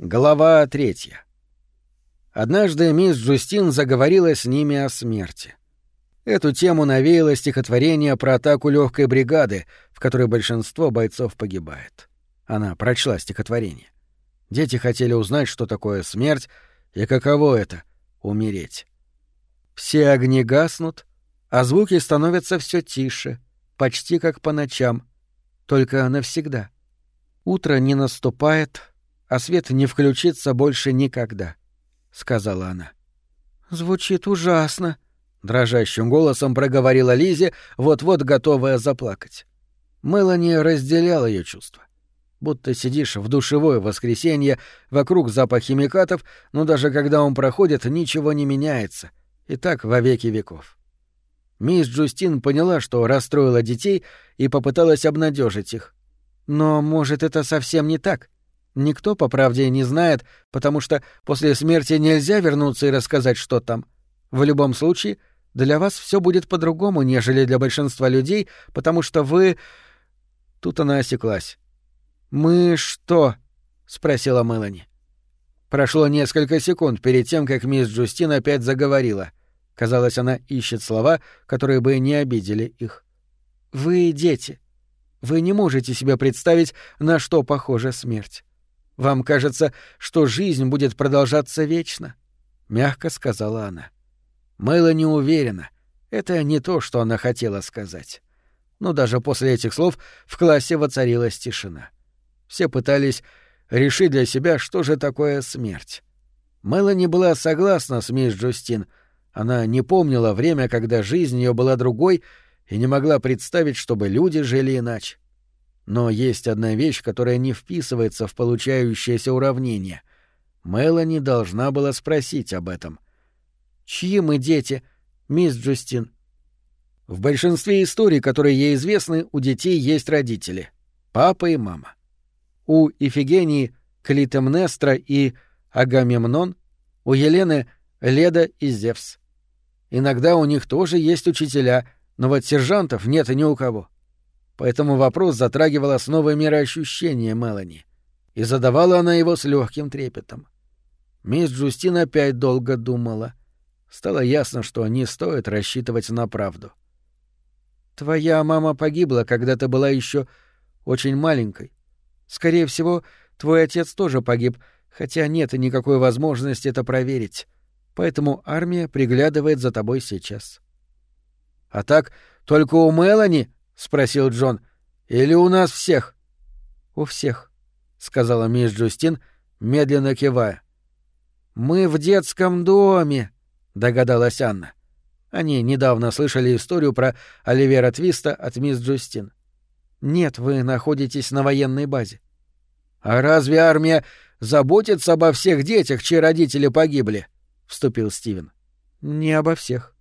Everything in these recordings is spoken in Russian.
Глава третья. Однажды мисс Джустин заговорила с ними о смерти. Эту тему навеяло стихотворение про атаку легкой бригады, в которой большинство бойцов погибает. Она прочла стихотворение. Дети хотели узнать, что такое смерть и каково это — умереть. Все огни гаснут, а звуки становятся все тише, почти как по ночам, только навсегда. Утро не наступает, а свет не включится больше никогда, — сказала она. — Звучит ужасно, — дрожащим голосом проговорила Лизе, вот-вот готовая заплакать. Мелани разделял ее чувства. Будто сидишь в душевое воскресенье, вокруг запах химикатов, но даже когда он проходит, ничего не меняется. И так во веки веков. Мисс Джустин поняла, что расстроила детей, и попыталась обнадежить их. Но, может, это совсем не так? Никто, по правде, не знает, потому что после смерти нельзя вернуться и рассказать, что там. В любом случае, для вас все будет по-другому, нежели для большинства людей, потому что вы... Тут она осеклась. «Мы что?» — спросила Мелани. Прошло несколько секунд перед тем, как мисс Джустин опять заговорила. Казалось, она ищет слова, которые бы не обидели их. «Вы дети. Вы не можете себе представить, на что похожа смерть. Вам кажется, что жизнь будет продолжаться вечно, мягко сказала она. Мэйла не уверена. Это не то, что она хотела сказать. Но даже после этих слов в классе воцарилась тишина. Все пытались решить для себя, что же такое смерть. Мелани была согласна с мисс Джустин. Она не помнила время, когда жизнь ее была другой, и не могла представить, чтобы люди жили иначе. Но есть одна вещь, которая не вписывается в получающееся уравнение. Мелани должна была спросить об этом. «Чьи мы дети, мисс Джустин?» В большинстве историй, которые ей известны, у детей есть родители — папа и мама. У Ифигении — Клитемнестра и Агамемнон, у Елены — Леда и Зевс. Иногда у них тоже есть учителя, но вот сержантов нет ни у кого поэтому вопрос затрагивал основы мироощущения Мелани, и задавала она его с легким трепетом. Мисс Джустин опять долго думала. Стало ясно, что не стоит рассчитывать на правду. «Твоя мама погибла, когда ты была еще очень маленькой. Скорее всего, твой отец тоже погиб, хотя нет никакой возможности это проверить. Поэтому армия приглядывает за тобой сейчас». «А так, только у Мелани — спросил Джон. «Или у нас всех?» «У всех», — сказала мисс Джустин, медленно кивая. «Мы в детском доме», — догадалась Анна. Они недавно слышали историю про Оливера Твиста от мисс Джустин. «Нет, вы находитесь на военной базе». «А разве армия заботится обо всех детях, чьи родители погибли?» — вступил Стивен. «Не обо всех.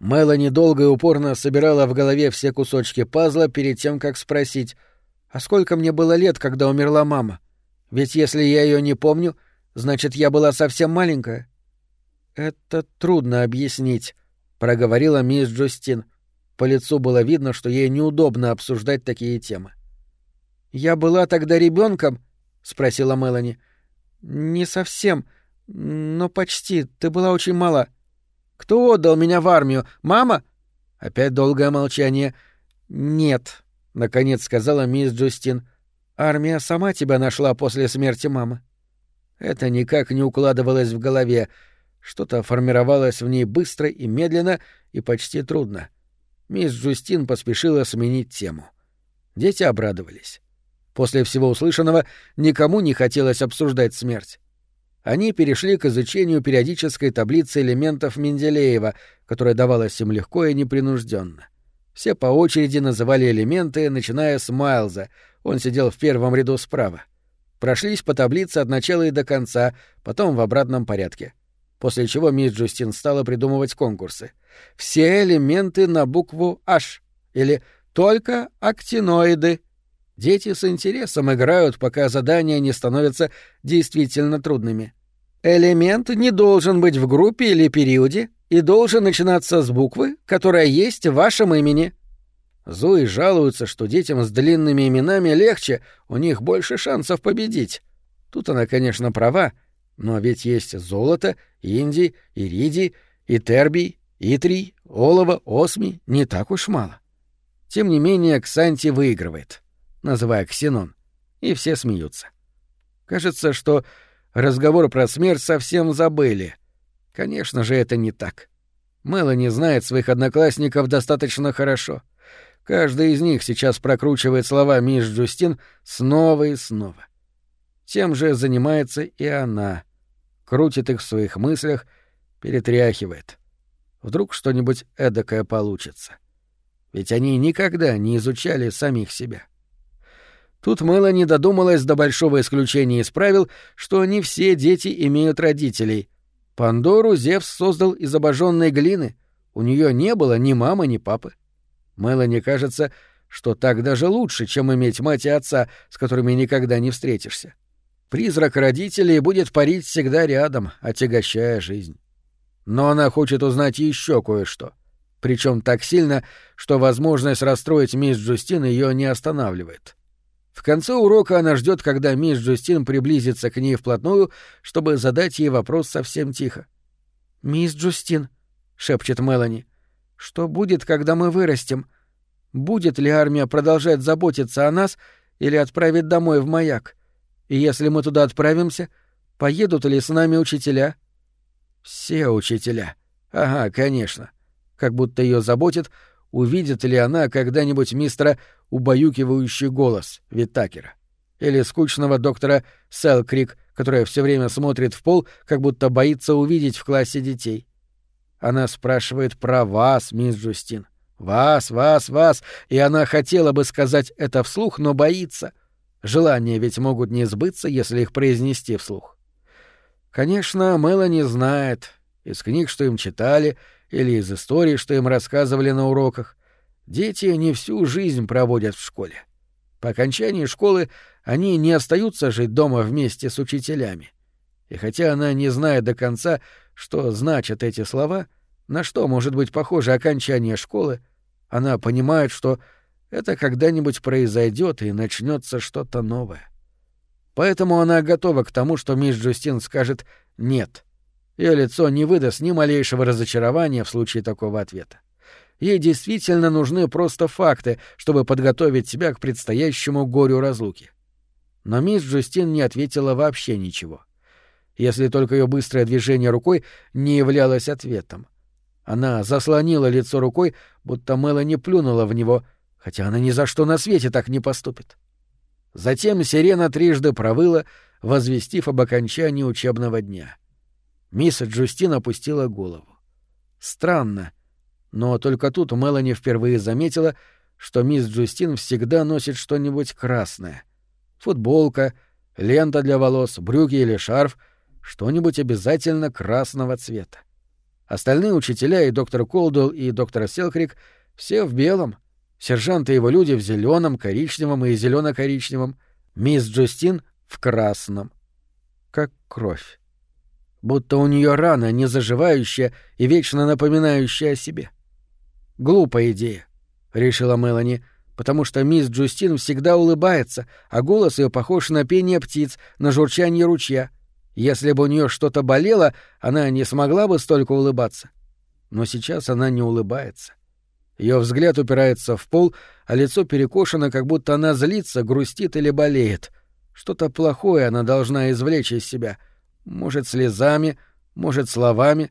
Мелани долго и упорно собирала в голове все кусочки пазла перед тем, как спросить, «А сколько мне было лет, когда умерла мама? Ведь если я ее не помню, значит, я была совсем маленькая». «Это трудно объяснить», — проговорила мисс Джустин. По лицу было видно, что ей неудобно обсуждать такие темы. «Я была тогда ребенком? спросила Мелани. «Не совсем, но почти. Ты была очень мала. Кто отдал меня в армию? Мама? Опять долгое молчание. Нет, наконец сказала мисс Джустин. Армия сама тебя нашла после смерти мамы. Это никак не укладывалось в голове. Что-то формировалось в ней быстро и медленно и почти трудно. Мисс Джустин поспешила сменить тему. Дети обрадовались. После всего услышанного никому не хотелось обсуждать смерть они перешли к изучению периодической таблицы элементов Менделеева, которая давалась им легко и непринужденно. Все по очереди называли элементы, начиная с Майлза, он сидел в первом ряду справа. Прошлись по таблице от начала и до конца, потом в обратном порядке. После чего мисс Джустин стала придумывать конкурсы. Все элементы на букву H или только актиноиды Дети с интересом играют, пока задания не становятся действительно трудными. Элемент не должен быть в группе или периоде и должен начинаться с буквы, которая есть в вашем имени. Зои жалуются, что детям с длинными именами легче, у них больше шансов победить. Тут она, конечно, права, но ведь есть золото, индий, иридий, и тербий, итрий, олово, осми, не так уж мало. Тем не менее, Ксанти выигрывает, называя Ксенон, и все смеются. Кажется, что разговор про смерть совсем забыли. Конечно же, это не так. Мелани знает своих одноклассников достаточно хорошо. Каждый из них сейчас прокручивает слова мисс Джустин снова и снова. Тем же занимается и она. Крутит их в своих мыслях, перетряхивает. Вдруг что-нибудь эдакое получится. Ведь они никогда не изучали самих себя. Тут Мелани додумалась до большого исключения из правил, что не все дети имеют родителей. Пандору Зевс создал из обожженной глины. У нее не было ни мамы, ни папы. Мелани кажется, что так даже лучше, чем иметь мать и отца, с которыми никогда не встретишься. Призрак родителей будет парить всегда рядом, отягощая жизнь. Но она хочет узнать еще кое-что. Причем так сильно, что возможность расстроить мисс Джустин ее не останавливает. В конце урока она ждет, когда мисс Джустин приблизится к ней вплотную, чтобы задать ей вопрос совсем тихо. «Мисс Джустин», — шепчет Мелани, — «что будет, когда мы вырастем? Будет ли армия продолжать заботиться о нас или отправить домой в маяк? И если мы туда отправимся, поедут ли с нами учителя?» «Все учителя. Ага, конечно. Как будто ее заботит, увидит ли она когда-нибудь мистера убаюкивающий голос Витакера. Или скучного доктора Селкрик, которая все время смотрит в пол, как будто боится увидеть в классе детей. Она спрашивает про вас, мисс Джустин. Вас, вас, вас, и она хотела бы сказать это вслух, но боится. Желания ведь могут не сбыться, если их произнести вслух. Конечно, Мелани знает из книг, что им читали, или из историй, что им рассказывали на уроках, Дети не всю жизнь проводят в школе. По окончании школы они не остаются жить дома вместе с учителями. И хотя она не знает до конца, что значат эти слова, на что может быть похоже окончание школы, она понимает, что это когда-нибудь произойдет и начнется что-то новое. Поэтому она готова к тому, что мисс Джустин скажет «нет». Ее лицо не выдаст ни малейшего разочарования в случае такого ответа. Ей действительно нужны просто факты, чтобы подготовить себя к предстоящему горю разлуки. Но мисс Джустин не ответила вообще ничего. Если только ее быстрое движение рукой не являлось ответом. Она заслонила лицо рукой, будто Мелани плюнула в него, хотя она ни за что на свете так не поступит. Затем сирена трижды провыла, возвестив об окончании учебного дня. Мисс Джустин опустила голову. Странно, но только тут Мелани впервые заметила, что мисс Джустин всегда носит что-нибудь красное. Футболка, лента для волос, брюки или шарф, что-нибудь обязательно красного цвета. Остальные учителя и доктор Колдуэлл и доктор Селкрик все в белом, сержанты и его люди в зеленом, коричневом и зелено-коричневом, мисс Джустин в красном. Как кровь. Будто у нее рана, не заживающая и вечно напоминающая о себе. Глупая идея, решила Мелани, потому что мисс Джустин всегда улыбается, а голос ее похож на пение птиц, на журчание ручья. Если бы у нее что-то болело, она не смогла бы столько улыбаться. Но сейчас она не улыбается. Ее взгляд упирается в пол, а лицо перекошено, как будто она злится, грустит или болеет. Что-то плохое она должна извлечь из себя. Может, слезами, может, словами,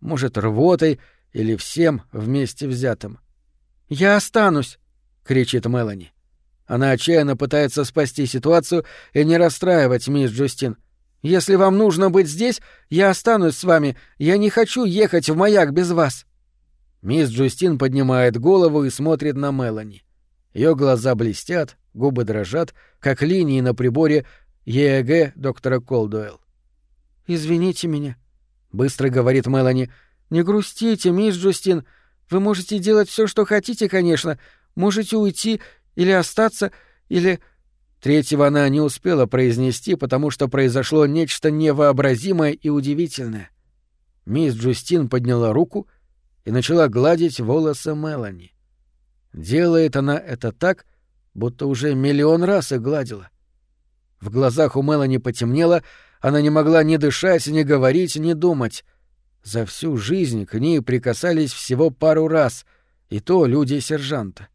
может, рвотой — или всем вместе взятым. «Я останусь!» — кричит Мелани. Она отчаянно пытается спасти ситуацию и не расстраивать мисс Джустин. «Если вам нужно быть здесь, я останусь с вами. Я не хочу ехать в маяк без вас». Мисс Джустин поднимает голову и смотрит на Мелани. Ее глаза блестят, губы дрожат, как линии на приборе ЕЭГ доктора Колдуэлл. «Извините меня», — быстро говорит Мелани, — «Не грустите, мисс Джустин. Вы можете делать все, что хотите, конечно. Можете уйти или остаться, или...» Третьего она не успела произнести, потому что произошло нечто невообразимое и удивительное. Мисс Джустин подняла руку и начала гладить волосы Мелани. Делает она это так, будто уже миллион раз их гладила. В глазах у Мелани потемнело, она не могла ни дышать, ни говорить, ни думать. За всю жизнь к ней прикасались всего пару раз, и то люди сержанта.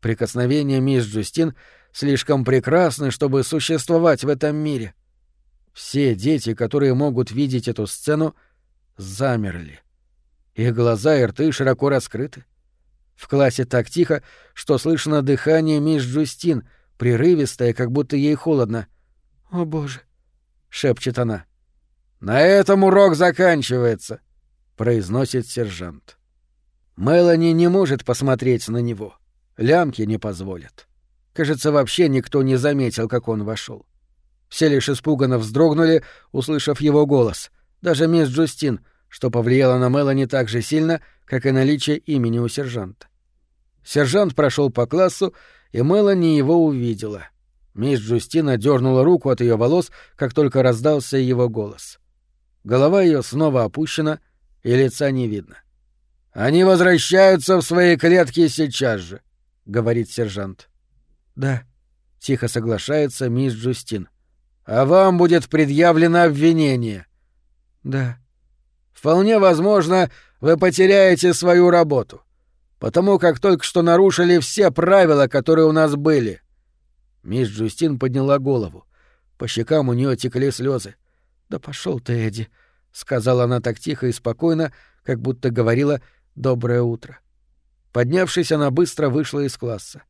Прикосновения мисс Джустин слишком прекрасны, чтобы существовать в этом мире. Все дети, которые могут видеть эту сцену, замерли. Их глаза и рты широко раскрыты. В классе так тихо, что слышно дыхание мисс Джустин, прерывистое, как будто ей холодно. «О, Боже!» — шепчет она. «На этом урок заканчивается», — произносит сержант. Мелани не может посмотреть на него. Лямки не позволят. Кажется, вообще никто не заметил, как он вошел. Все лишь испуганно вздрогнули, услышав его голос. Даже мисс Джустин, что повлияло на Мелани так же сильно, как и наличие имени у сержанта. Сержант прошел по классу, и Мелани его увидела. Мисс Джустина дернула руку от ее волос, как только раздался его голос. Голова ее снова опущена, и лица не видно. «Они возвращаются в свои клетки сейчас же», — говорит сержант. «Да», — тихо соглашается мисс Джустин. «А вам будет предъявлено обвинение». «Да». «Вполне возможно, вы потеряете свою работу, потому как только что нарушили все правила, которые у нас были». Мисс Джустин подняла голову. По щекам у нее текли слезы. «Да пошел ты, Эдди», — сказала она так тихо и спокойно, как будто говорила «доброе утро». Поднявшись, она быстро вышла из класса.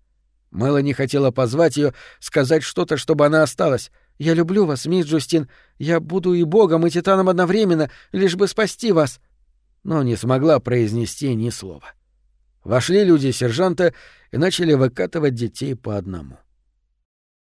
Мелани хотела позвать ее, сказать что-то, чтобы она осталась. «Я люблю вас, мисс Джустин. Я буду и богом, и титаном одновременно, лишь бы спасти вас». Но не смогла произнести ни слова. Вошли люди сержанта и начали выкатывать детей по одному. —